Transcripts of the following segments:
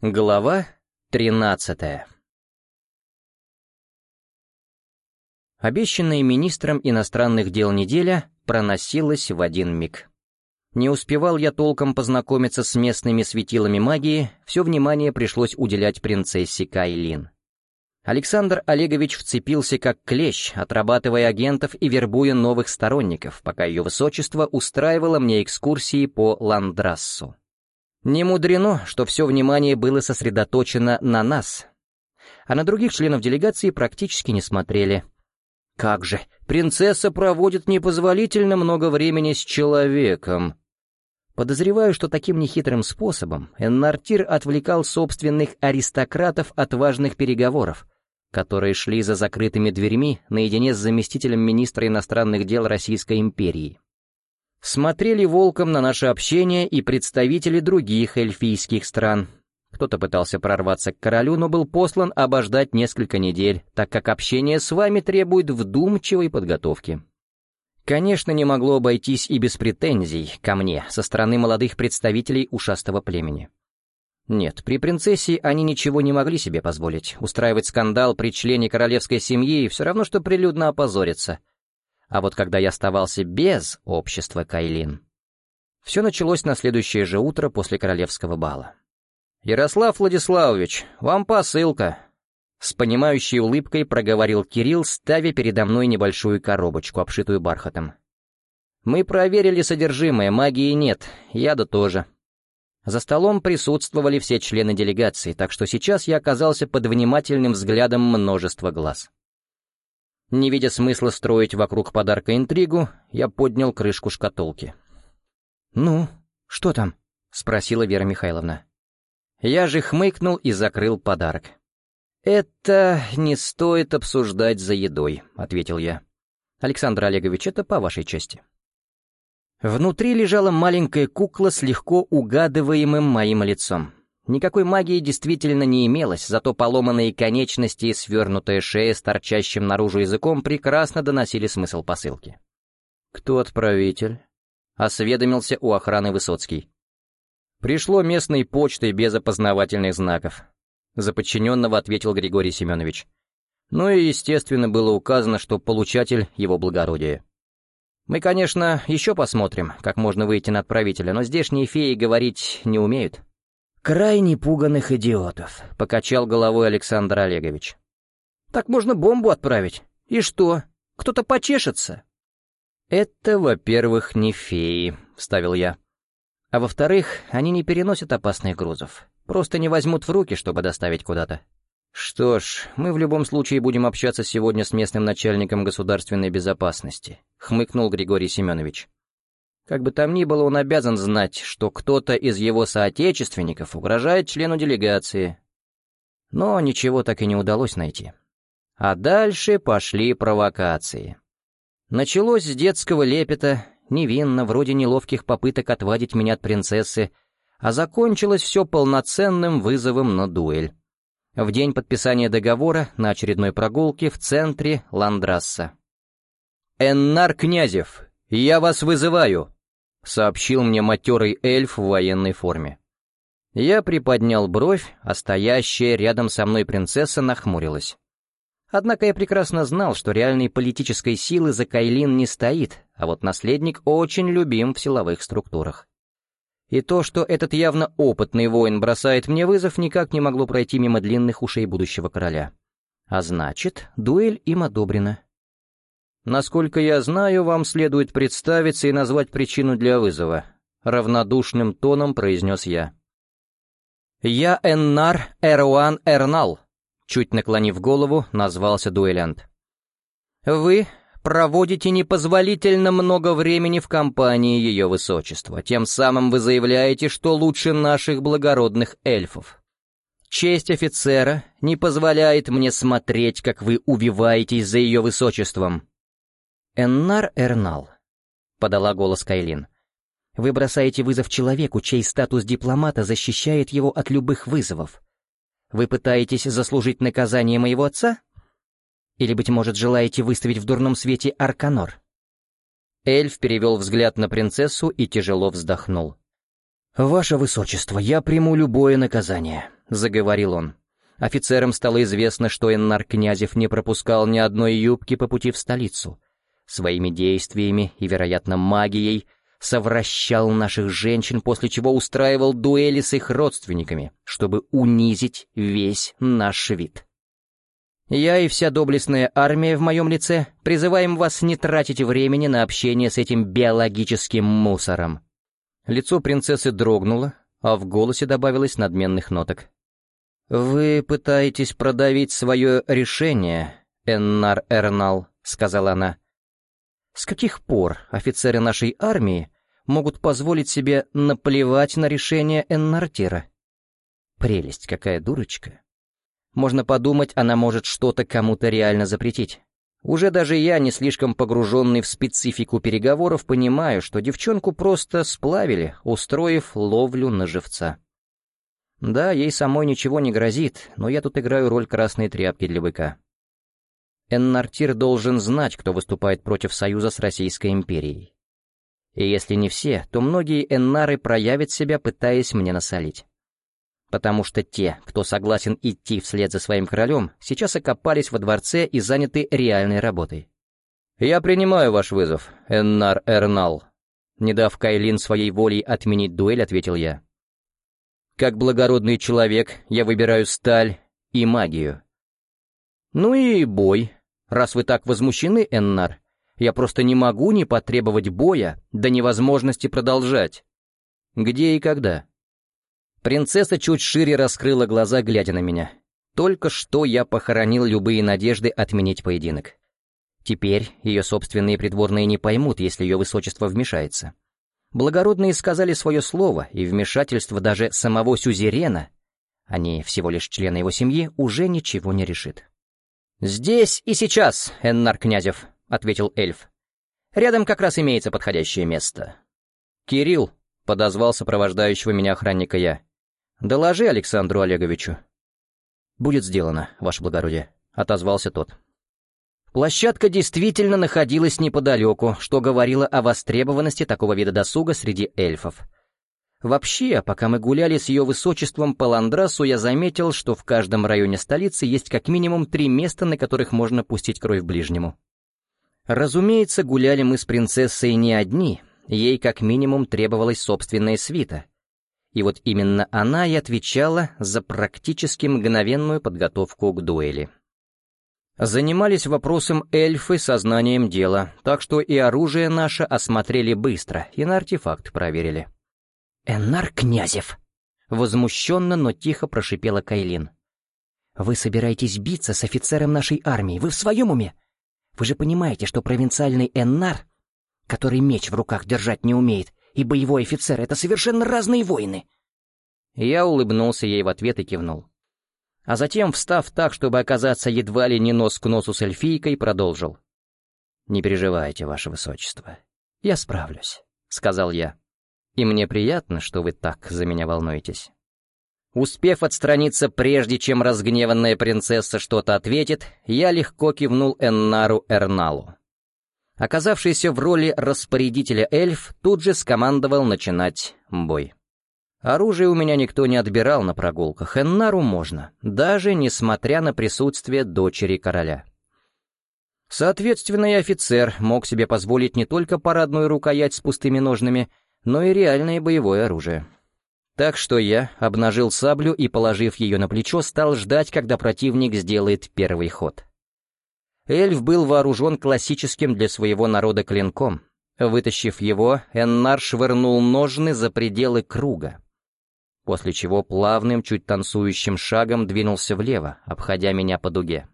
Глава тринадцатая Обещанная министром иностранных дел неделя проносилась в один миг. Не успевал я толком познакомиться с местными светилами магии, все внимание пришлось уделять принцессе Кайлин. Александр Олегович вцепился как клещ, отрабатывая агентов и вербуя новых сторонников, пока ее высочество устраивало мне экскурсии по Ландрассу. Не мудрено, что все внимание было сосредоточено на нас, а на других членов делегации практически не смотрели. Как же, принцесса проводит непозволительно много времени с человеком. Подозреваю, что таким нехитрым способом Эннартир отвлекал собственных аристократов от важных переговоров, которые шли за закрытыми дверьми наедине с заместителем министра иностранных дел Российской империи. Смотрели волком на наше общение и представители других эльфийских стран. Кто-то пытался прорваться к королю, но был послан обождать несколько недель, так как общение с вами требует вдумчивой подготовки. Конечно, не могло обойтись и без претензий ко мне со стороны молодых представителей ушастого племени. Нет, при принцессе они ничего не могли себе позволить. Устраивать скандал при члене королевской семьи все равно, что прилюдно опозориться. А вот когда я оставался без общества Кайлин... Все началось на следующее же утро после королевского бала. «Ярослав Владиславович, вам посылка!» С понимающей улыбкой проговорил Кирилл, ставя передо мной небольшую коробочку, обшитую бархатом. «Мы проверили содержимое, магии нет, яда тоже. За столом присутствовали все члены делегации, так что сейчас я оказался под внимательным взглядом множества глаз. Не видя смысла строить вокруг подарка интригу, я поднял крышку шкатулки. «Ну, что там?» — спросила Вера Михайловна. Я же хмыкнул и закрыл подарок. «Это не стоит обсуждать за едой», — ответил я. «Александр Олегович, это по вашей части». Внутри лежала маленькая кукла с легко угадываемым моим лицом. Никакой магии действительно не имелось, зато поломанные конечности и свернутая шея с торчащим наружу языком прекрасно доносили смысл посылки. «Кто отправитель?» — осведомился у охраны Высоцкий. «Пришло местной почтой без опознавательных знаков», — за подчиненного ответил Григорий Семенович. Ну и, естественно, было указано, что получатель — его благородие. Мы, конечно, еще посмотрим, как можно выйти на отправителя, но здешние феи говорить не умеют. «Крайне пуганных идиотов», — покачал головой Александр Олегович. «Так можно бомбу отправить. И что? Кто-то почешется?» «Это, во-первых, не феи», — вставил я. «А во-вторых, они не переносят опасных грузов. Просто не возьмут в руки, чтобы доставить куда-то. «Что ж, мы в любом случае будем общаться сегодня с местным начальником государственной безопасности», — хмыкнул Григорий Семенович. «Как бы там ни было, он обязан знать, что кто-то из его соотечественников угрожает члену делегации». Но ничего так и не удалось найти. А дальше пошли провокации. Началось с детского лепета, невинно, вроде неловких попыток отвадить меня от принцессы, а закончилось все полноценным вызовом на дуэль в день подписания договора на очередной прогулке в центре Ландрасса. «Эннар Князев, я вас вызываю!» — сообщил мне матерый эльф в военной форме. Я приподнял бровь, а стоящая рядом со мной принцесса нахмурилась. Однако я прекрасно знал, что реальной политической силы за Кайлин не стоит, а вот наследник очень любим в силовых структурах. И то, что этот явно опытный воин бросает мне вызов, никак не могло пройти мимо длинных ушей будущего короля. А значит, дуэль им одобрена. Насколько я знаю, вам следует представиться и назвать причину для вызова. Равнодушным тоном произнес я. «Я Эннар Эруан Эрнал», — чуть наклонив голову, назвался дуэлянт. «Вы проводите непозволительно много времени в компании ее высочества. Тем самым вы заявляете, что лучше наших благородных эльфов. Честь офицера не позволяет мне смотреть, как вы увиваетесь за ее высочеством. Эннар Эрнал, — подала голос Кайлин, — вы бросаете вызов человеку, чей статус дипломата защищает его от любых вызовов. Вы пытаетесь заслужить наказание моего отца? Или, быть может, желаете выставить в дурном свете Арканор?» Эльф перевел взгляд на принцессу и тяжело вздохнул. «Ваше Высочество, я приму любое наказание. заговорил он. Офицерам стало известно, что Эннар Князев не пропускал ни одной юбки по пути в столицу. Своими действиями и, вероятно, магией совращал наших женщин, после чего устраивал дуэли с их родственниками, чтобы унизить весь наш вид. Я и вся доблестная армия в моем лице призываем вас не тратить времени на общение с этим биологическим мусором. Лицо принцессы дрогнуло, а в голосе добавилось надменных ноток. «Вы пытаетесь продавить свое решение, Эннар Эрнал», — сказала она. «С каких пор офицеры нашей армии могут позволить себе наплевать на решение Эннартира?» Прелесть, какая дурочка. Можно подумать, она может что-то кому-то реально запретить. Уже даже я, не слишком погруженный в специфику переговоров, понимаю, что девчонку просто сплавили, устроив ловлю на живца. Да, ей самой ничего не грозит, но я тут играю роль красной тряпки для быка. Эннартир должен знать, кто выступает против союза с Российской империей. И если не все, то многие эннары проявят себя, пытаясь мне насолить. Потому что те, кто согласен идти вслед за своим королем, сейчас окопались во дворце и заняты реальной работой. «Я принимаю ваш вызов, Эннар Эрнал», — не дав Кайлин своей волей отменить дуэль, ответил я. Как благородный человек, я выбираю сталь и магию. Ну и бой. Раз вы так возмущены, Эннар, я просто не могу не потребовать боя до невозможности продолжать. Где и когда? Принцесса чуть шире раскрыла глаза, глядя на меня. Только что я похоронил любые надежды отменить поединок. Теперь ее собственные придворные не поймут, если ее высочество вмешается. Благородные сказали свое слово, и вмешательство даже самого сюзерена, а не всего лишь члена его семьи, уже ничего не решит. «Здесь и сейчас, Эннар Князев», — ответил эльф. «Рядом как раз имеется подходящее место». «Кирилл», — подозвал сопровождающего меня охранника я, — «доложи Александру Олеговичу». «Будет сделано, ваше благородие», — отозвался тот. Площадка действительно находилась неподалеку, что говорило о востребованности такого вида досуга среди эльфов. Вообще, пока мы гуляли с ее высочеством по Ландрасу, я заметил, что в каждом районе столицы есть как минимум три места, на которых можно пустить кровь ближнему. Разумеется, гуляли мы с принцессой не одни, ей как минимум требовалась собственная свита. И вот именно она и отвечала за практически мгновенную подготовку к дуэли. Занимались вопросом эльфы сознанием дела, так что и оружие наше осмотрели быстро, и на артефакт проверили. «Эннар Князев!» — возмущенно, но тихо прошипела Кайлин. «Вы собираетесь биться с офицером нашей армии, вы в своем уме? Вы же понимаете, что провинциальный Эннар, который меч в руках держать не умеет, и боевой офицер — это совершенно разные воины!» Я улыбнулся ей в ответ и кивнул а затем, встав так, чтобы оказаться едва ли не нос к носу с эльфийкой, продолжил. «Не переживайте, ваше высочество. Я справлюсь», — сказал я. «И мне приятно, что вы так за меня волнуетесь». Успев отстраниться, прежде чем разгневанная принцесса что-то ответит, я легко кивнул Эннару Эрналу. Оказавшийся в роли распорядителя эльф тут же скомандовал начинать бой. Оружие у меня никто не отбирал на прогулках, Эннару можно, даже несмотря на присутствие дочери короля. Соответственно, и офицер мог себе позволить не только парадную рукоять с пустыми ножными, но и реальное боевое оружие. Так что я обнажил саблю и, положив ее на плечо, стал ждать, когда противник сделает первый ход. Эльф был вооружен классическим для своего народа клинком. Вытащив его, Эннар швырнул ножны за пределы круга после чего плавным, чуть танцующим шагом двинулся влево, обходя меня по дуге.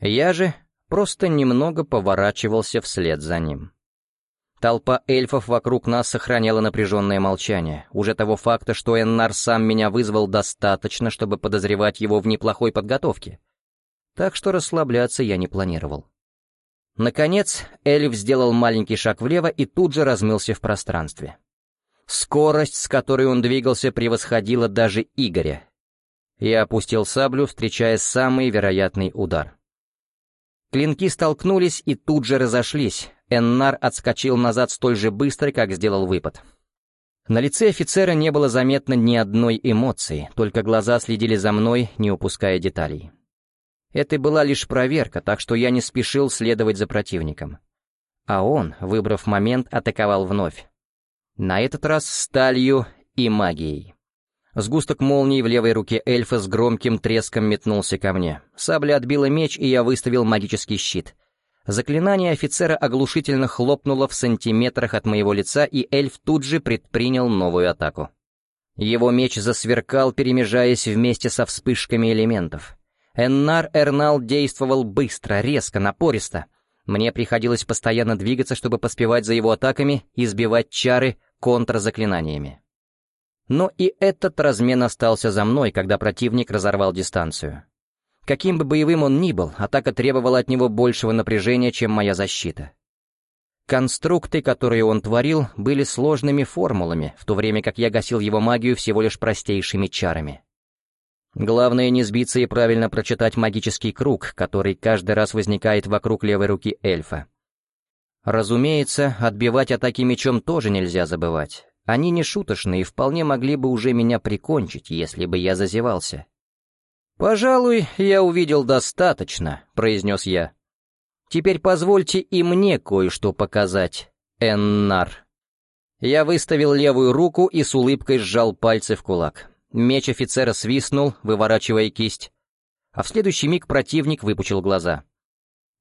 Я же просто немного поворачивался вслед за ним. Толпа эльфов вокруг нас сохраняла напряженное молчание. Уже того факта, что Эннар сам меня вызвал, достаточно, чтобы подозревать его в неплохой подготовке. Так что расслабляться я не планировал. Наконец, эльф сделал маленький шаг влево и тут же размылся в пространстве. Скорость, с которой он двигался, превосходила даже Игоря. Я опустил саблю, встречая самый вероятный удар. Клинки столкнулись и тут же разошлись. Эннар отскочил назад столь же быстро, как сделал выпад. На лице офицера не было заметно ни одной эмоции, только глаза следили за мной, не упуская деталей. Это была лишь проверка, так что я не спешил следовать за противником. А он, выбрав момент, атаковал вновь. На этот раз сталью и магией. Сгусток молнии в левой руке эльфа с громким треском метнулся ко мне. Сабля отбила меч, и я выставил магический щит. Заклинание офицера оглушительно хлопнуло в сантиметрах от моего лица, и эльф тут же предпринял новую атаку. Его меч засверкал, перемежаясь вместе со вспышками элементов. Эннар Эрнал действовал быстро, резко, напористо. Мне приходилось постоянно двигаться, чтобы поспевать за его атаками и сбивать чары контрзаклинаниями. Но и этот размен остался за мной, когда противник разорвал дистанцию. Каким бы боевым он ни был, атака требовала от него большего напряжения, чем моя защита. Конструкты, которые он творил, были сложными формулами, в то время как я гасил его магию всего лишь простейшими чарами. Главное не сбиться и правильно прочитать магический круг, который каждый раз возникает вокруг левой руки эльфа. Разумеется, отбивать атаки мечом тоже нельзя забывать. Они не шуточные и вполне могли бы уже меня прикончить, если бы я зазевался. «Пожалуй, я увидел достаточно», — произнес я. «Теперь позвольте и мне кое-что показать, Эннар». Я выставил левую руку и с улыбкой сжал пальцы в кулак. Меч офицера свистнул, выворачивая кисть, а в следующий миг противник выпучил глаза.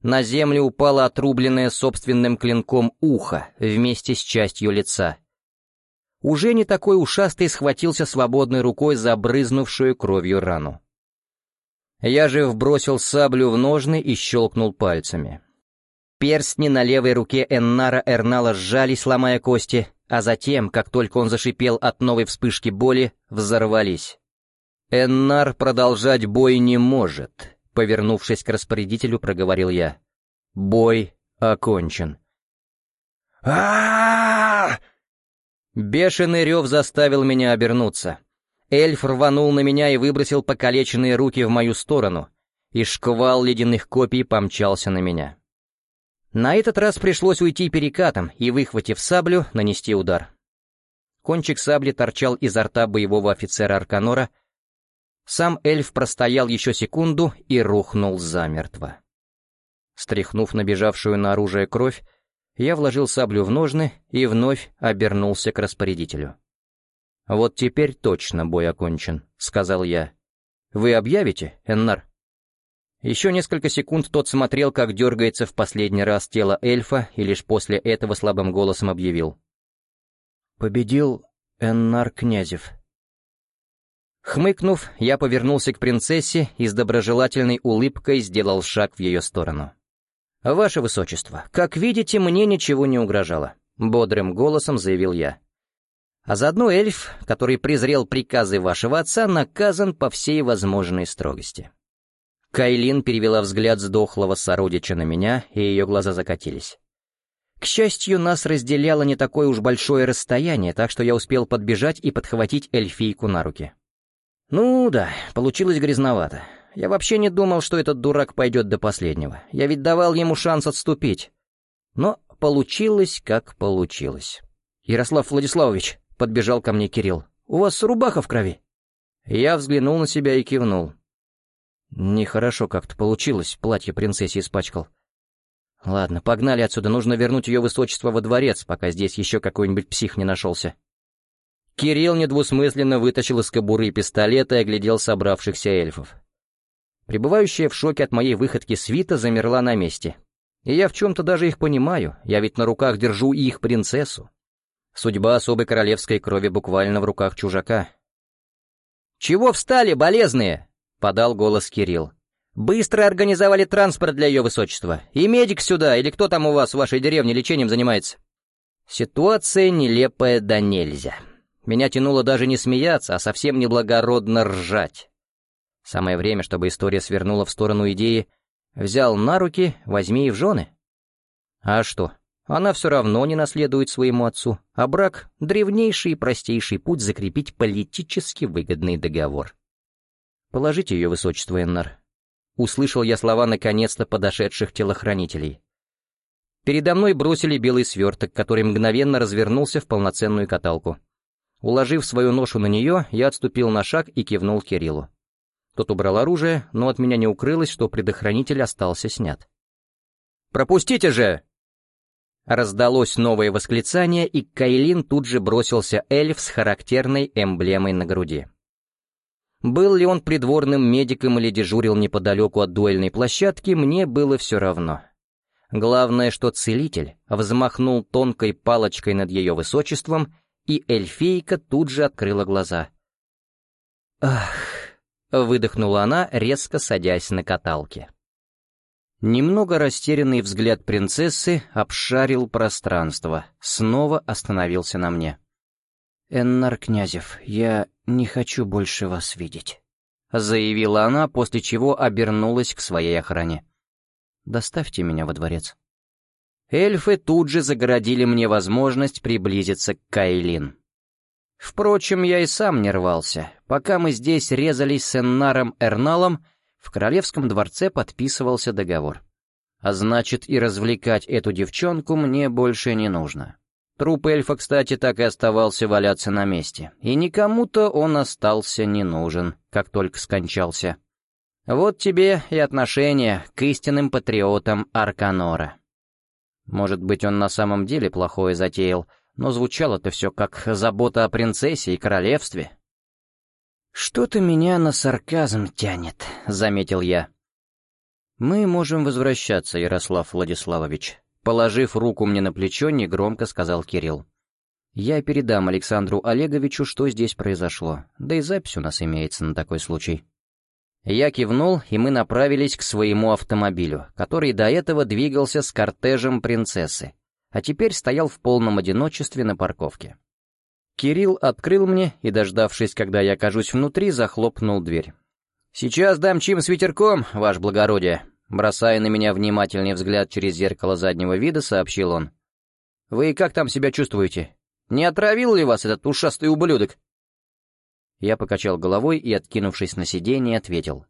На землю упало отрубленное собственным клинком ухо вместе с частью лица. Уже не такой ушастый схватился свободной рукой за брызнувшую кровью рану. Я же вбросил саблю в ножны и щелкнул пальцами. Перстни на левой руке Эннара Эрнала сжались, ломая кости, а затем, как только он зашипел от новой вспышки боли, взорвались. «Эннар продолжать бой не может», — повернувшись к распорядителю, проговорил я. «Бой окончен». а Бешеный рев заставил меня обернуться. Эльф рванул на меня и выбросил покалеченные руки в мою сторону, и шквал ледяных копий помчался на меня. На этот раз пришлось уйти перекатом и, выхватив саблю, нанести удар. Кончик сабли торчал изо рта боевого офицера Арканора. Сам эльф простоял еще секунду и рухнул замертво. Стряхнув набежавшую на оружие кровь, я вложил саблю в ножны и вновь обернулся к распорядителю. «Вот теперь точно бой окончен», — сказал я. «Вы объявите, Эннар?» Еще несколько секунд тот смотрел, как дергается в последний раз тело эльфа, и лишь после этого слабым голосом объявил. «Победил Эннар Князев». Хмыкнув, я повернулся к принцессе и с доброжелательной улыбкой сделал шаг в ее сторону. «Ваше Высочество, как видите, мне ничего не угрожало», — бодрым голосом заявил я. «А заодно эльф, который презрел приказы вашего отца, наказан по всей возможной строгости». Кайлин перевела взгляд сдохлого сородича на меня, и ее глаза закатились. К счастью, нас разделяло не такое уж большое расстояние, так что я успел подбежать и подхватить эльфийку на руки. Ну да, получилось грязновато. Я вообще не думал, что этот дурак пойдет до последнего. Я ведь давал ему шанс отступить. Но получилось, как получилось. «Ярослав Владиславович», — подбежал ко мне Кирилл, — «у вас рубаха в крови?» Я взглянул на себя и кивнул. Нехорошо как-то получилось, платье принцессе испачкал. Ладно, погнали отсюда, нужно вернуть ее высочество во дворец, пока здесь еще какой-нибудь псих не нашелся. Кирилл недвусмысленно вытащил из кобуры пистолет и оглядел собравшихся эльфов. Пребывающая в шоке от моей выходки свита замерла на месте. И я в чем-то даже их понимаю, я ведь на руках держу их принцессу. Судьба особой королевской крови буквально в руках чужака. «Чего встали, болезные?» — подал голос Кирилл. «Быстро организовали транспорт для ее высочества. И медик сюда, или кто там у вас в вашей деревне лечением занимается?» Ситуация нелепая да нельзя. Меня тянуло даже не смеяться, а совсем неблагородно ржать. Самое время, чтобы история свернула в сторону идеи «взял на руки, возьми и в жены». А что, она все равно не наследует своему отцу, а брак — древнейший и простейший путь закрепить политически выгодный договор. «Положите ее высочество, Эннар». Услышал я слова наконец-то подошедших телохранителей. Передо мной бросили белый сверток, который мгновенно развернулся в полноценную каталку. Уложив свою ношу на нее, я отступил на шаг и кивнул Кириллу. Тот убрал оружие, но от меня не укрылось, что предохранитель остался снят. «Пропустите же!» Раздалось новое восклицание, и Кайлин тут же бросился эльф с характерной эмблемой на груди. Был ли он придворным медиком или дежурил неподалеку от дуэльной площадки, мне было все равно. Главное, что целитель взмахнул тонкой палочкой над ее высочеством, и эльфийка тут же открыла глаза. «Ах!» — выдохнула она, резко садясь на каталке. Немного растерянный взгляд принцессы обшарил пространство, снова остановился на мне. «Эннар Князев, я не хочу больше вас видеть», — заявила она, после чего обернулась к своей охране. «Доставьте меня во дворец». Эльфы тут же загородили мне возможность приблизиться к Кайлин. Впрочем, я и сам не рвался. Пока мы здесь резались с Эннаром Эрналом, в королевском дворце подписывался договор. А значит, и развлекать эту девчонку мне больше не нужно. Труп эльфа, кстати, так и оставался валяться на месте. И никому-то он остался не нужен, как только скончался. Вот тебе и отношение к истинным патриотам Арканора. Может быть, он на самом деле плохое затеял, но звучало-то все как забота о принцессе и королевстве. «Что-то меня на сарказм тянет», — заметил я. «Мы можем возвращаться, Ярослав Владиславович», — положив руку мне на плечо, негромко сказал Кирилл. «Я передам Александру Олеговичу, что здесь произошло, да и запись у нас имеется на такой случай». Я кивнул, и мы направились к своему автомобилю, который до этого двигался с кортежем принцессы, а теперь стоял в полном одиночестве на парковке. Кирилл открыл мне и, дождавшись, когда я окажусь внутри, захлопнул дверь. «Сейчас дам чим с ветерком, ваше благородие», бросая на меня внимательный взгляд через зеркало заднего вида, сообщил он. «Вы как там себя чувствуете? Не отравил ли вас этот ушастый ублюдок?» Я покачал головой и, откинувшись на сиденье, ответил.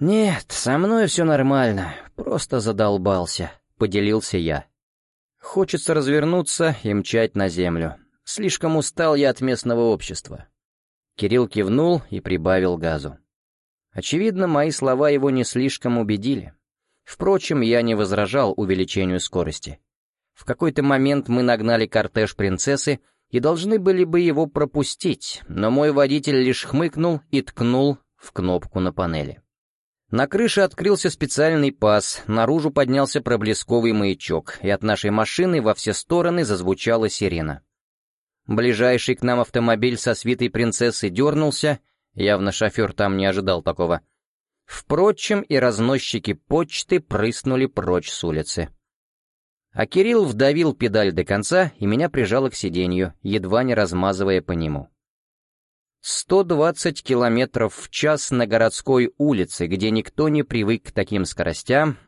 «Нет, со мной все нормально, просто задолбался», — поделился я. «Хочется развернуться и мчать на землю. Слишком устал я от местного общества. Кирилл кивнул и прибавил газу. Очевидно, мои слова его не слишком убедили. Впрочем, я не возражал увеличению скорости. В какой-то момент мы нагнали кортеж принцессы и должны были бы его пропустить, но мой водитель лишь хмыкнул и ткнул в кнопку на панели. На крыше открылся специальный паз, наружу поднялся проблесковый маячок, и от нашей машины во все стороны зазвучала сирена. Ближайший к нам автомобиль со свитой принцессы дернулся, явно шофер там не ожидал такого. Впрочем, и разносчики почты прыснули прочь с улицы. А Кирилл вдавил педаль до конца и меня прижало к сиденью, едва не размазывая по нему. 120 километров в час на городской улице, где никто не привык к таким скоростям,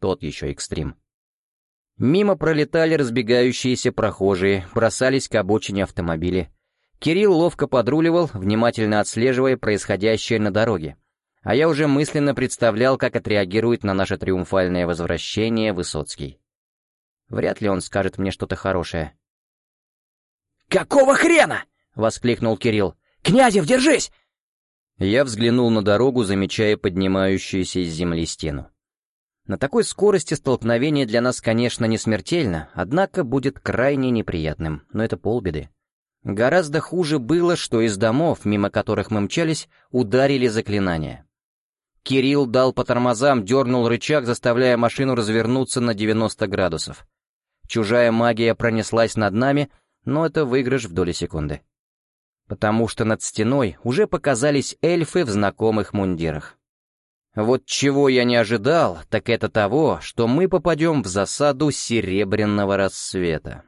тот еще экстрим. Мимо пролетали разбегающиеся прохожие, бросались к обочине автомобили. Кирилл ловко подруливал, внимательно отслеживая происходящее на дороге. А я уже мысленно представлял, как отреагирует на наше триумфальное возвращение Высоцкий. Вряд ли он скажет мне что-то хорошее. «Какого хрена?» — воскликнул Кирилл. «Князев, держись!» Я взглянул на дорогу, замечая поднимающуюся из земли стену. На такой скорости столкновение для нас, конечно, не смертельно, однако будет крайне неприятным, но это полбеды. Гораздо хуже было, что из домов, мимо которых мы мчались, ударили заклинания. Кирилл дал по тормозам, дернул рычаг, заставляя машину развернуться на 90 градусов. Чужая магия пронеслась над нами, но это выигрыш в доли секунды. Потому что над стеной уже показались эльфы в знакомых мундирах. Вот чего я не ожидал, так это того, что мы попадем в засаду серебряного рассвета.